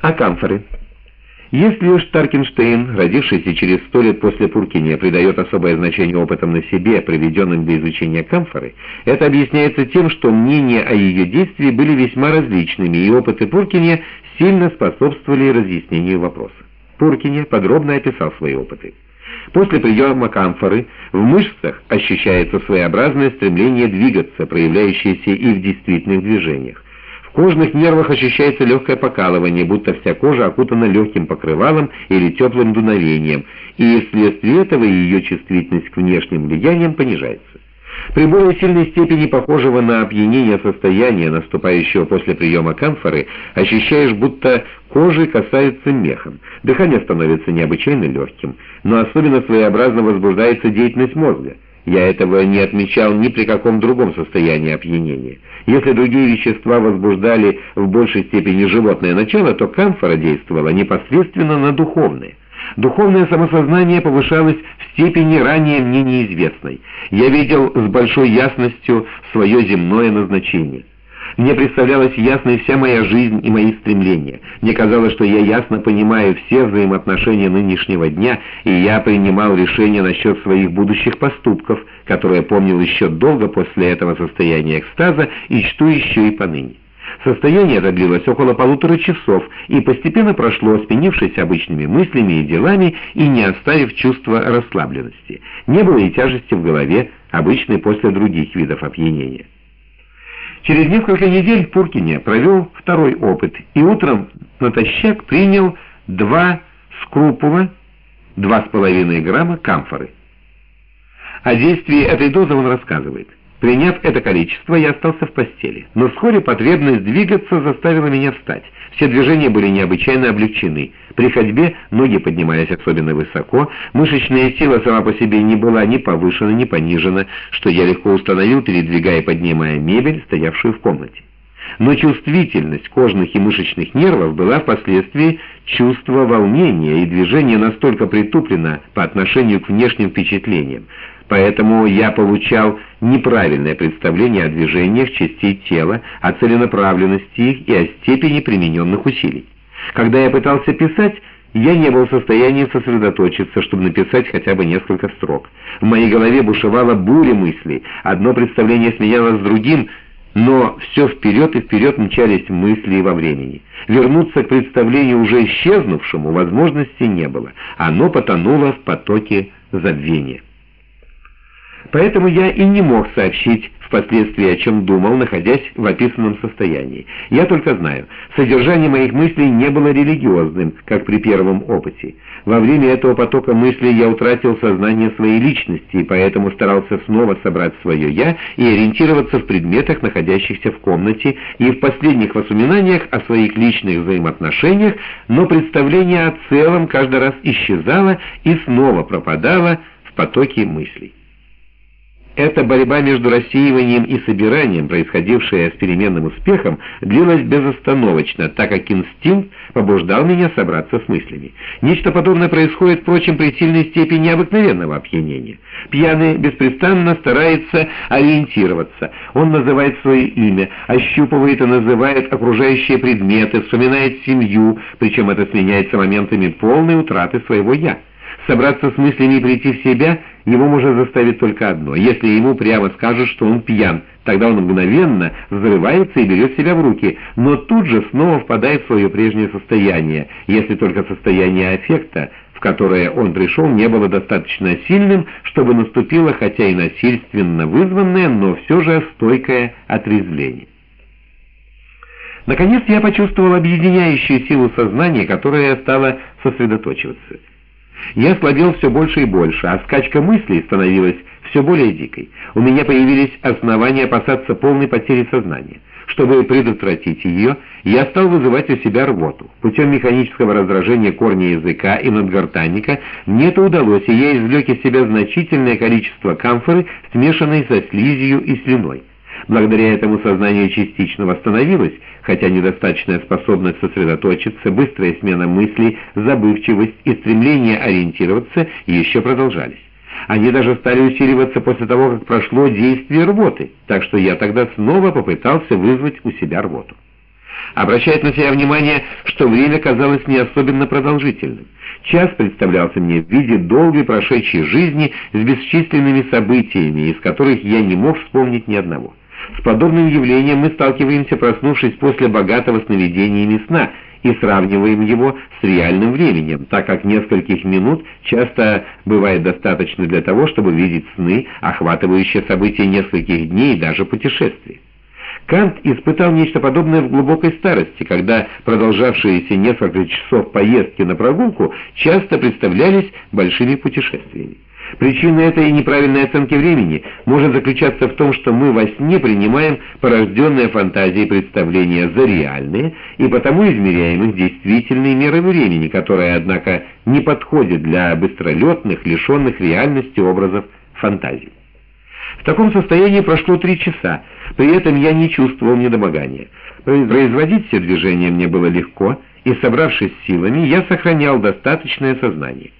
А камфоры? Если уж Таркенштейн, родившийся через сто лет после Пуркине, придает особое значение опытам на себе, приведенным для изучения камфоры, это объясняется тем, что мнения о ее действии были весьма различными, и опыты Пуркине сильно способствовали разъяснению вопроса. Пуркине подробно описал свои опыты. После приема камфоры в мышцах ощущается своеобразное стремление двигаться, проявляющееся и в действительных движениях. Кожных нервах ощущается легкое покалывание, будто вся кожа окутана легким покрывалом или теплым дуновением, и вследствие этого ее чувствительность к внешним влияниям понижается. При более сильной степени похожего на опьянение состояния, наступающего после приема камфоры, ощущаешь, будто кожи касаются мехом. Дыхание становится необычайно легким, но особенно своеобразно возбуждается деятельность мозга. Я этого не отмечал ни при каком другом состоянии опьянения. Если другие вещества возбуждали в большей степени животное начало, то камфора действовала непосредственно на духовное. Духовное самосознание повышалось в степени ранее мне неизвестной. Я видел с большой ясностью свое земное назначение. Мне представлялась ясной вся моя жизнь и мои стремления. Мне казалось, что я ясно понимаю все взаимоотношения нынешнего дня, и я принимал решения насчет своих будущих поступков, которые помнил еще долго после этого состояния экстаза и чту еще и поныне. Состояние длилось около полутора часов и постепенно прошло, спенившись обычными мыслями и делами и не оставив чувства расслабленности. Не было и тяжести в голове, обычной после других видов опьянения. Через несколько недель Пуркине провел второй опыт и утром натощак принял два скрупова, два с половиной грамма камфоры. О действии этой дозы он рассказывает. Приняв это количество, я остался в постели. Но вскоре потребность двигаться заставила меня встать. Все движения были необычайно облегчены. При ходьбе ноги поднимались особенно высоко, мышечная сила сама по себе не была ни повышена, ни понижена, что я легко установил, передвигая и поднимая мебель, стоявшую в комнате. Но чувствительность кожных и мышечных нервов была впоследствии чувство волнения, и движение настолько притуплено по отношению к внешним впечатлениям, Поэтому я получал неправильное представление о движениях частей тела, о целенаправленности их и о степени примененных усилий. Когда я пытался писать, я не был в состоянии сосредоточиться, чтобы написать хотя бы несколько строк. В моей голове бушевала буря мыслей, одно представление сменялось другим, но все вперед и вперед мчались мысли во времени. Вернуться к представлению уже исчезнувшему возможности не было, оно потонуло в потоке забвения. Поэтому я и не мог сообщить впоследствии, о чем думал, находясь в описанном состоянии. Я только знаю, содержание моих мыслей не было религиозным, как при первом опыте. Во время этого потока мыслей я утратил сознание своей личности, и поэтому старался снова собрать свое «я» и ориентироваться в предметах, находящихся в комнате, и в последних воспоминаниях о своих личных взаимоотношениях, но представление о целом каждый раз исчезало и снова пропадало в потоке мыслей. Эта борьба между рассеиванием и собиранием, происходившая с переменным успехом, длилась безостановочно, так как инстинкт побуждал меня собраться с мыслями. Нечто подобное происходит, впрочем, при сильной степени обыкновенного опьянения. Пьяный беспрестанно старается ориентироваться. Он называет свое имя, ощупывает и называет окружающие предметы, вспоминает семью, причем это сменяется моментами полной утраты своего «я». Собраться с мыслями и прийти в себя его может заставить только одно. Если ему прямо скажут, что он пьян, тогда он мгновенно взрывается и берет себя в руки, но тут же снова впадает в свое прежнее состояние, если только состояние аффекта, в которое он пришел, не было достаточно сильным, чтобы наступило хотя и насильственно вызванное, но все же стойкое отрезвление. Наконец я почувствовал объединяющую силу сознания, которая стала сосредоточиваться. Я слабел все больше и больше, а скачка мыслей становилась все более дикой. У меня появились основания опасаться полной потери сознания. Чтобы предотвратить ее, я стал вызывать у себя рвоту. Путем механического раздражения корня языка и надгортанника мне это удалось, и я извлек из себя значительное количество камфоры, смешанной со слизью и слюной. Благодаря этому сознание частично восстановилось, хотя недостаточная способность сосредоточиться, быстрая смена мыслей, забывчивость и стремление ориентироваться еще продолжались. Они даже стали усиливаться после того, как прошло действие рвоты, так что я тогда снова попытался вызвать у себя рвоту. Обращает на себя внимание, что время казалось не особенно продолжительным. Час представлялся мне в виде долгой прошедшей жизни с бесчисленными событиями, из которых я не мог вспомнить ни одного. С подобным явлением мы сталкиваемся, проснувшись после богатого сновидениями сна, и сравниваем его с реальным временем, так как нескольких минут часто бывает достаточно для того, чтобы видеть сны, охватывающие события нескольких дней и даже путешествий. Кант испытал нечто подобное в глубокой старости, когда продолжавшиеся несколько часов поездки на прогулку часто представлялись большими путешествиями. Причина этой неправильной оценки времени может заключаться в том, что мы во сне принимаем порожденные фантазии представления за реальные и потому измеряем их действительные меры времени, которые, однако, не подходят для быстролетных, лишенных реальности образов фантазий. В таком состоянии прошло три часа, при этом я не чувствовал недомогания. Производить все движения мне было легко, и, собравшись силами, я сохранял достаточное сознание.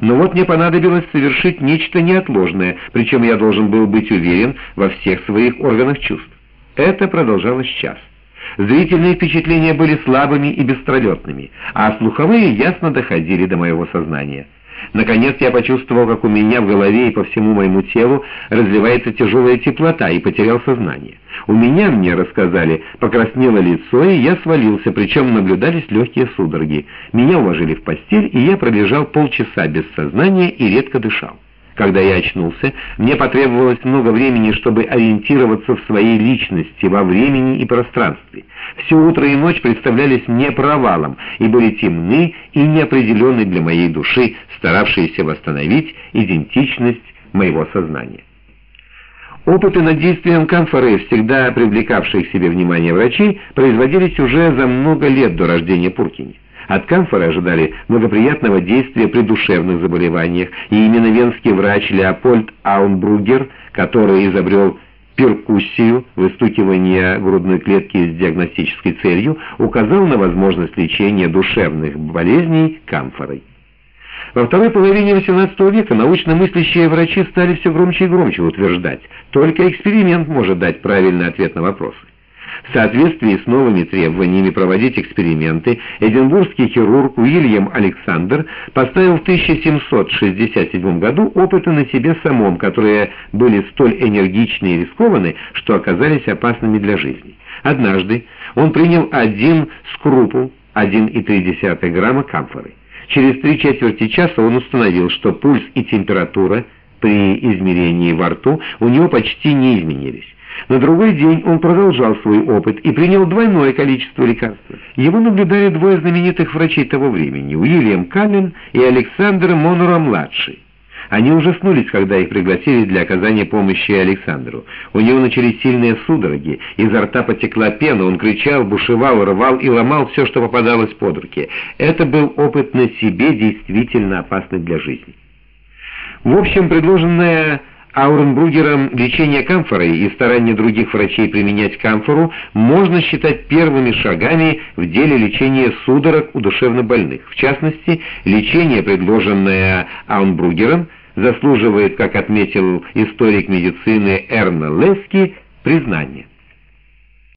Но вот мне понадобилось совершить нечто неотложное, причем я должен был быть уверен во всех своих органах чувств. Это продолжалось час. Зрительные впечатления были слабыми и бестролетными, а слуховые ясно доходили до моего сознания. Наконец я почувствовал, как у меня в голове и по всему моему телу разливается тяжелая теплота и потерял сознание. У меня, мне рассказали, покраснело лицо, и я свалился, причем наблюдались легкие судороги. Меня уложили в постель, и я пролежал полчаса без сознания и редко дышал. Когда я очнулся, мне потребовалось много времени, чтобы ориентироваться в своей личности во времени и пространстве. Все утро и ночь представлялись мне провалом и были темны и неопределенны для моей души, старавшиеся восстановить идентичность моего сознания. Опыты над действием камфоры, всегда привлекавшие к себе внимание врачей, производились уже за много лет до рождения Пуркини. От камфоры ожидали благоприятного действия при душевных заболеваниях, и именно венский врач Леопольд Аунбругер, который изобрел перкуссию, выстукивание грудной клетки с диагностической целью, указал на возможность лечения душевных болезней камфорой. Во второй половине XVIII века научно мыслящие врачи стали все громче и громче утверждать, только эксперимент может дать правильный ответ на вопросы. В соответствии с новыми требованиями проводить эксперименты, эдинбургский хирург Уильям Александр поставил в 1767 году опыты на себе самом, которые были столь энергичны и рискованы, что оказались опасными для жизни. Однажды он принял один скрупул, 1,3 грамма камфоры. Через три четверти часа он установил, что пульс и температура при измерении во рту у него почти не изменились. На другой день он продолжал свой опыт и принял двойное количество лекарства. Его наблюдали двое знаменитых врачей того времени, Уильям Камен и Александр Монура-младший. Они ужаснулись, когда их пригласили для оказания помощи Александру. У него начались сильные судороги, изо рта потекла пена, он кричал, бушевал, рвал и ломал все, что попадалось под руки. Это был опыт на себе, действительно опасный для жизни. В общем, предложенная Ауренбругером лечение камфорой и старания других врачей применять камфору можно считать первыми шагами в деле лечения судорог у душевнобольных. В частности, лечение, предложенное Аунбругером, заслуживает, как отметил историк медицины Эрна Лески, признания.